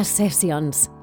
Jazz Sessions.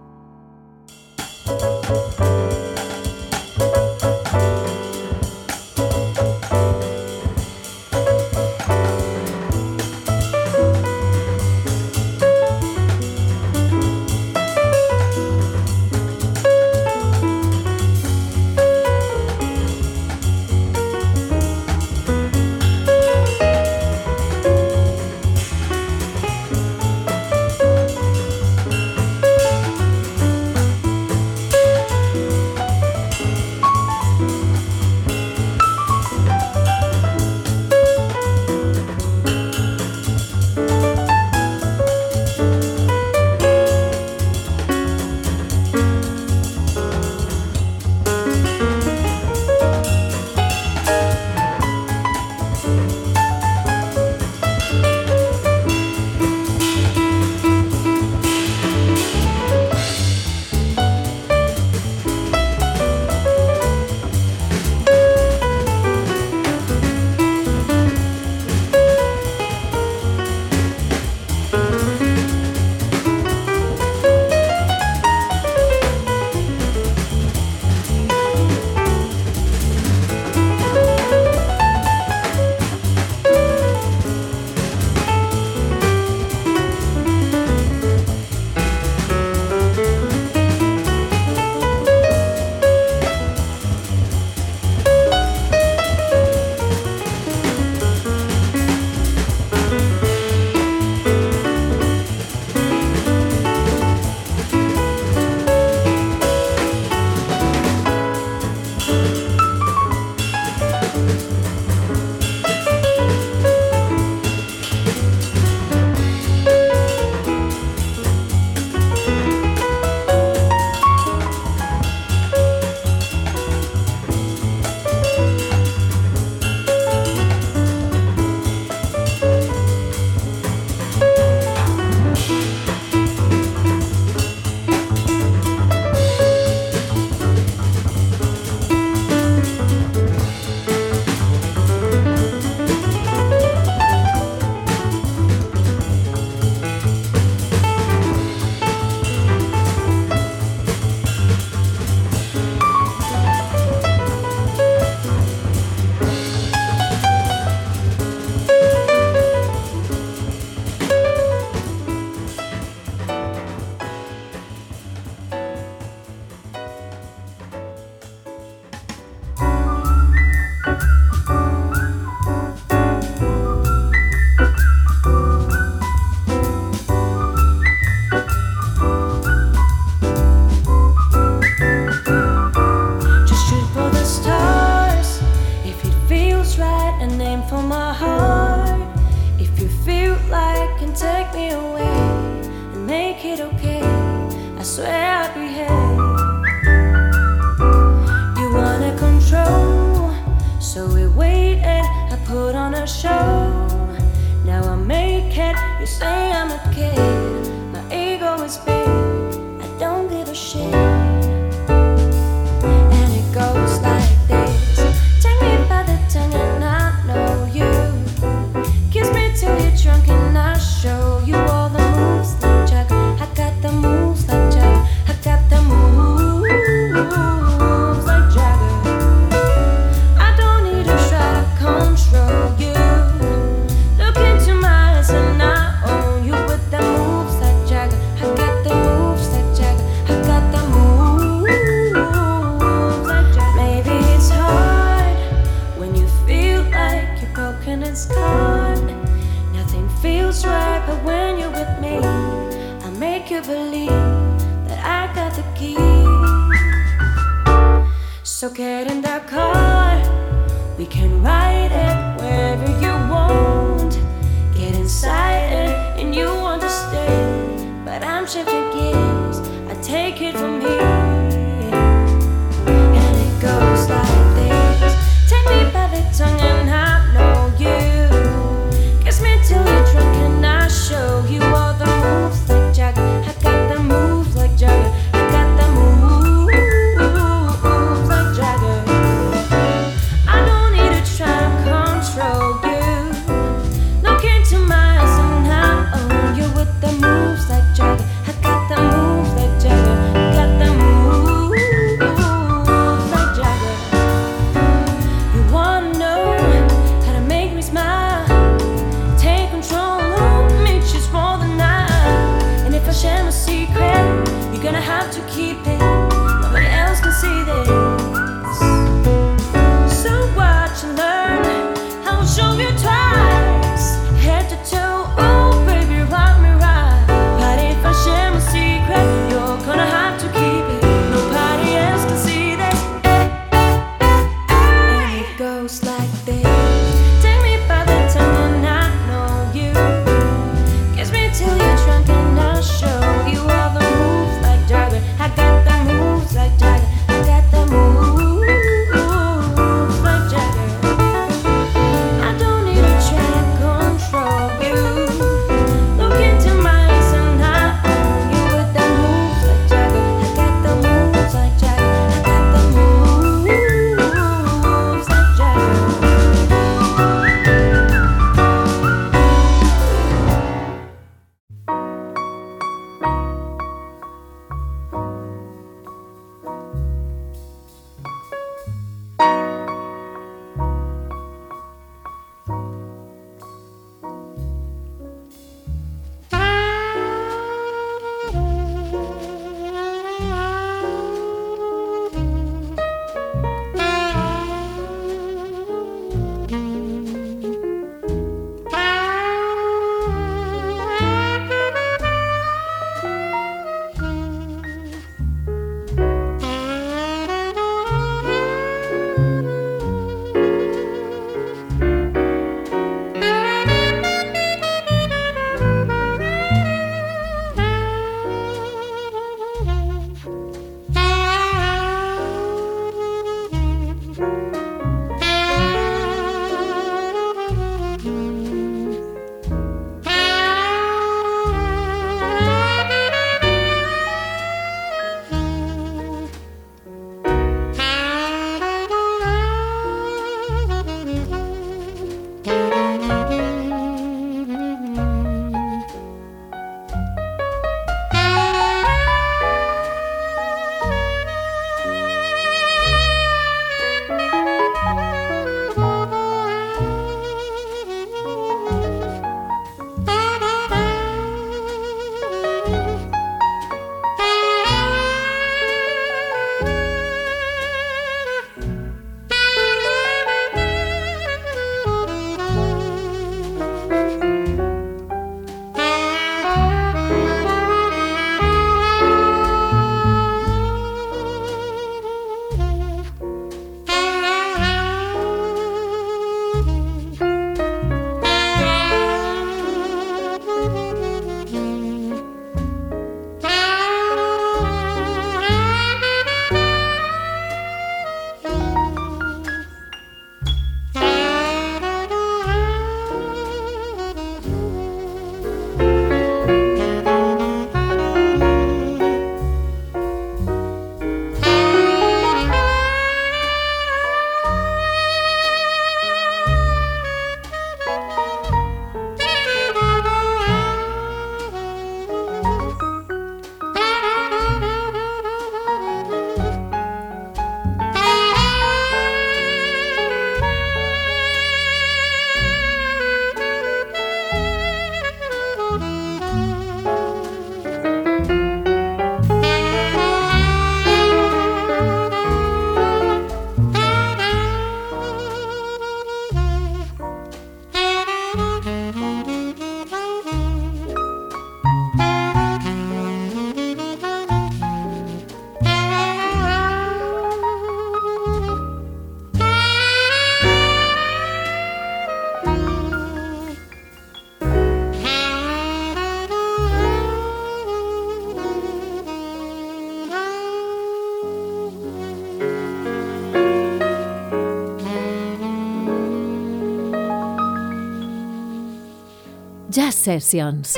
Sessions.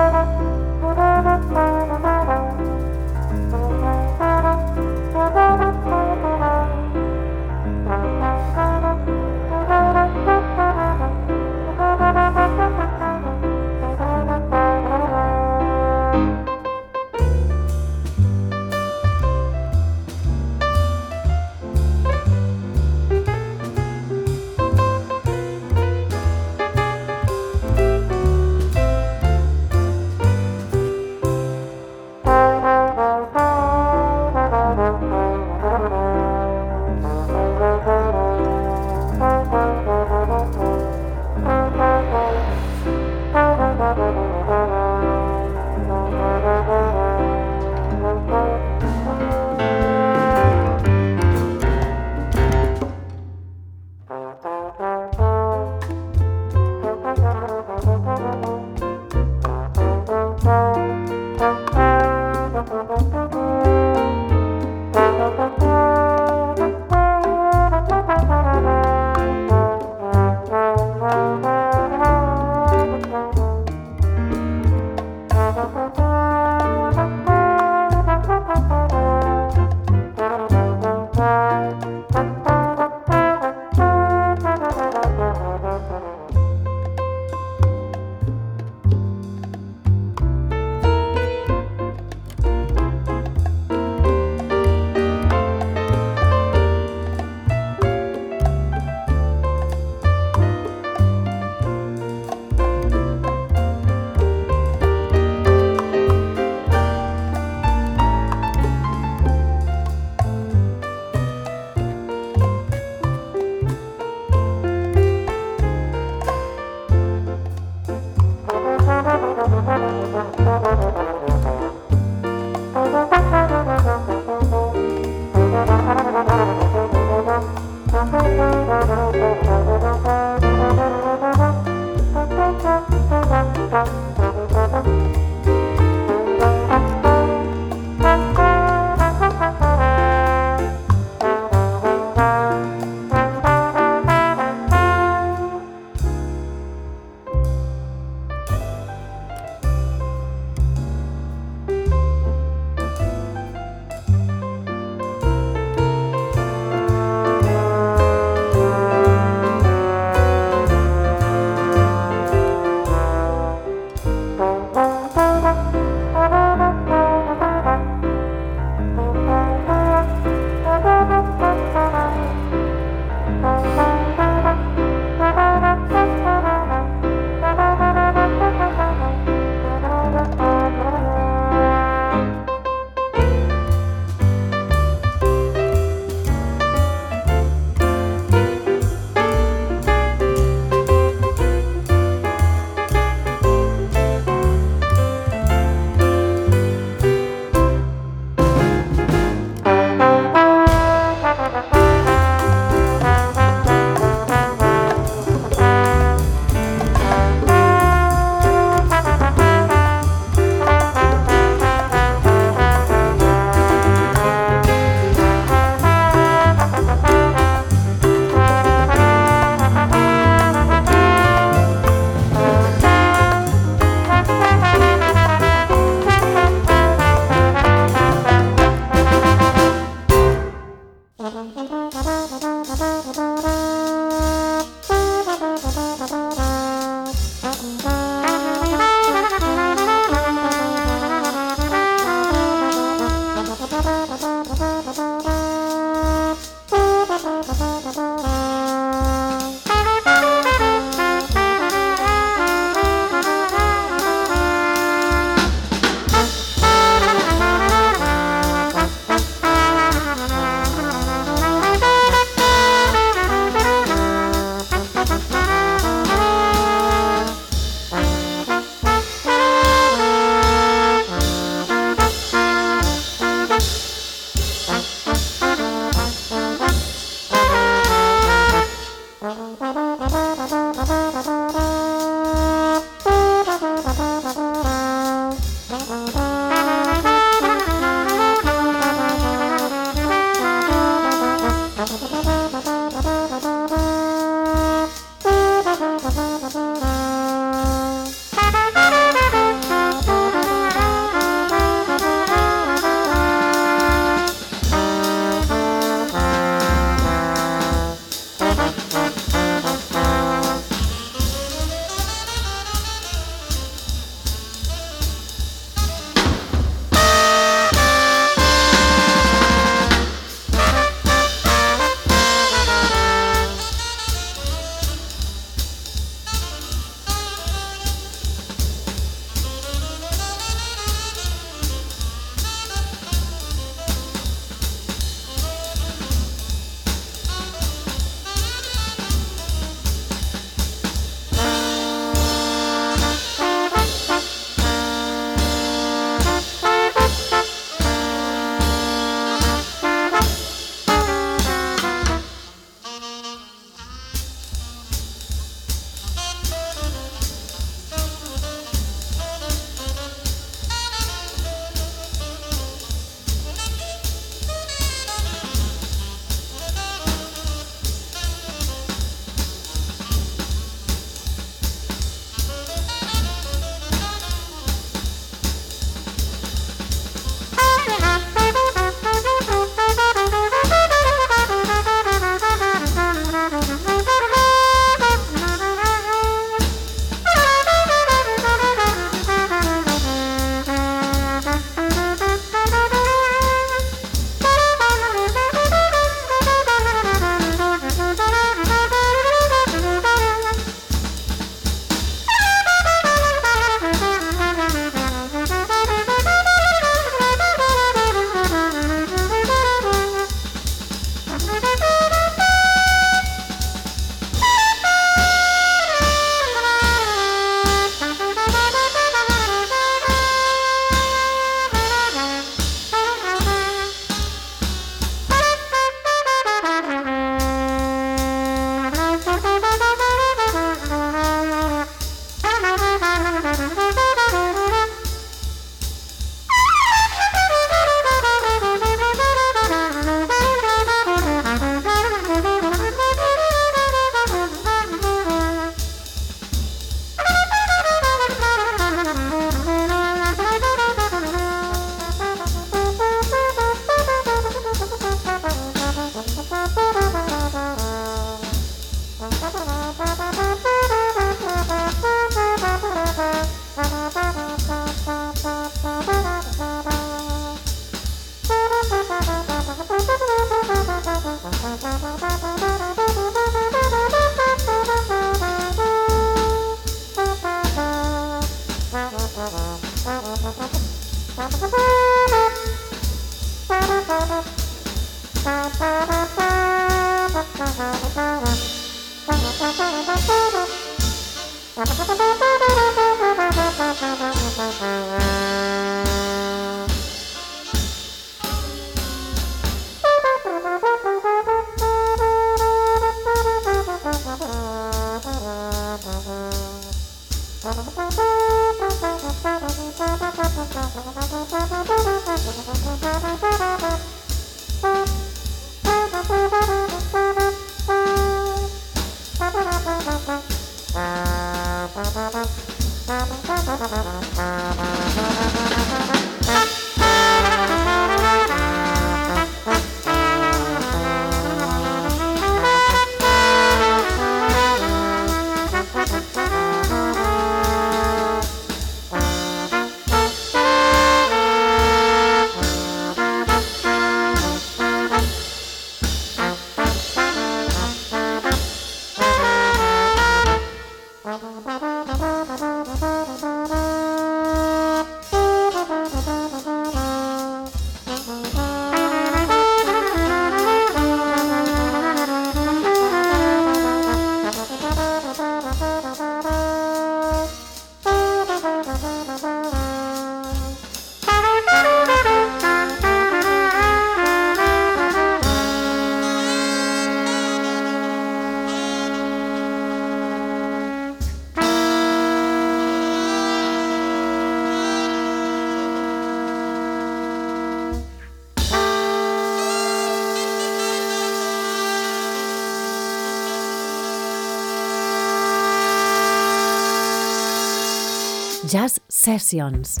Jazz Sessions.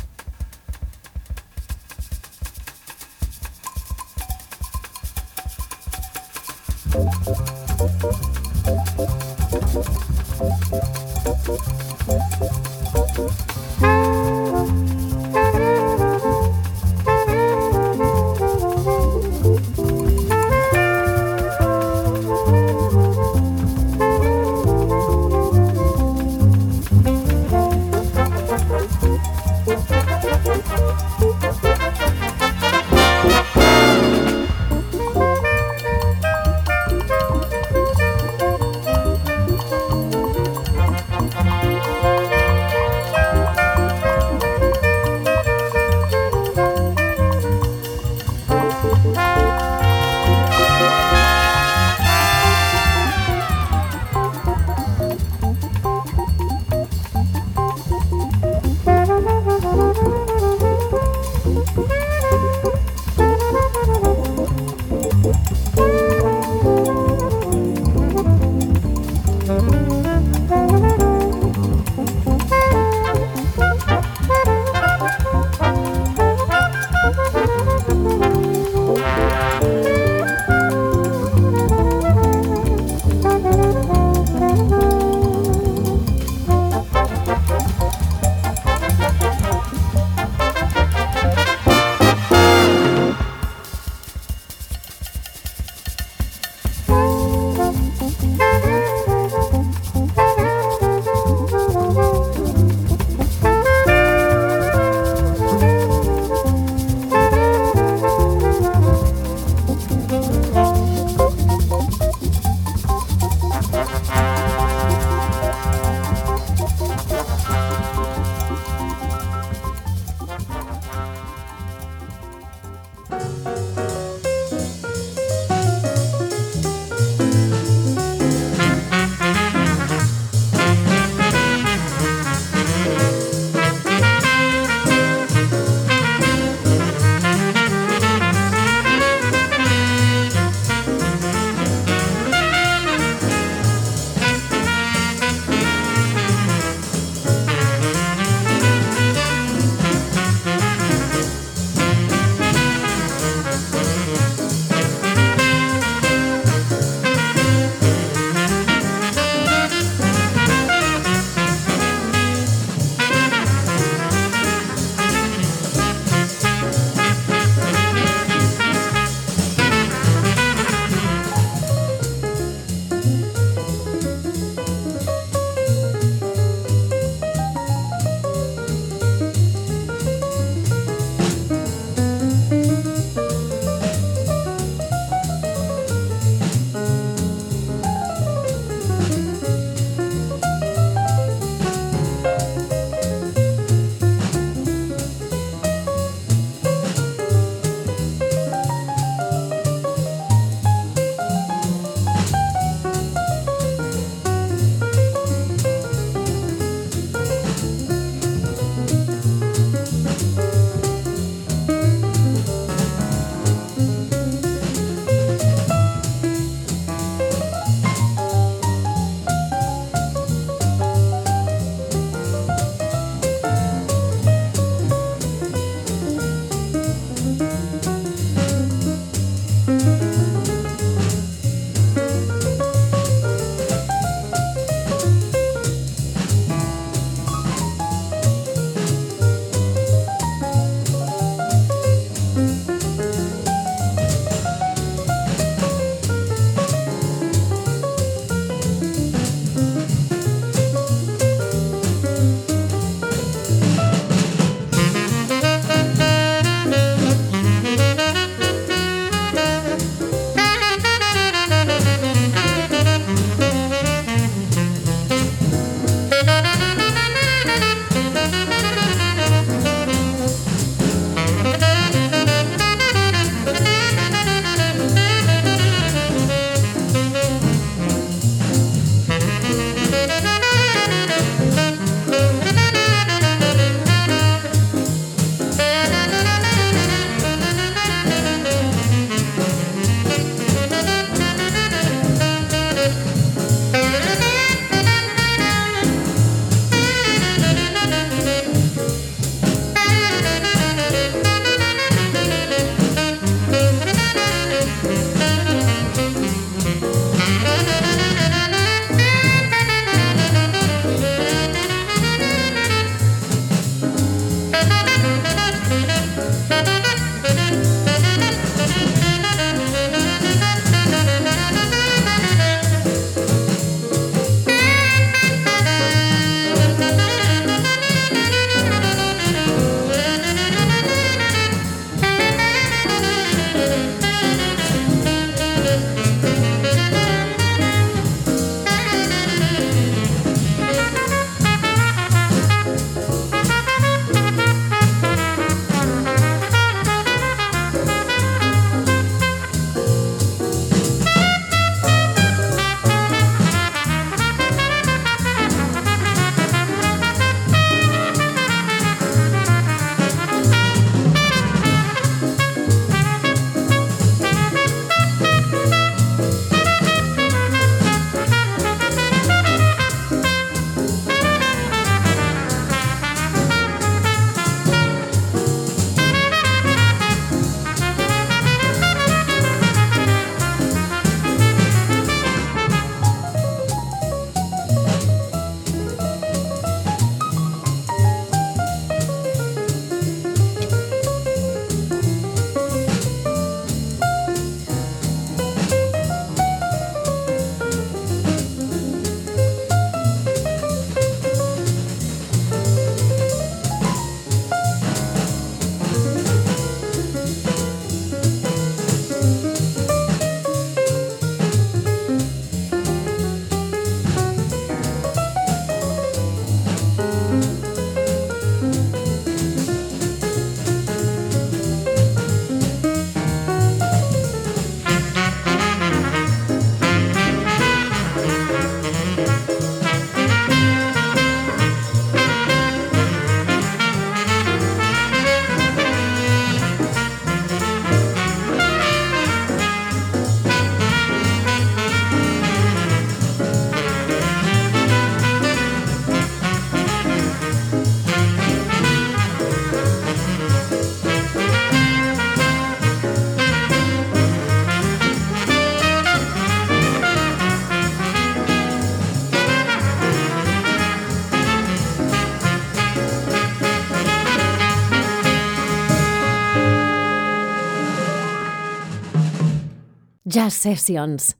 Jazz Sessions.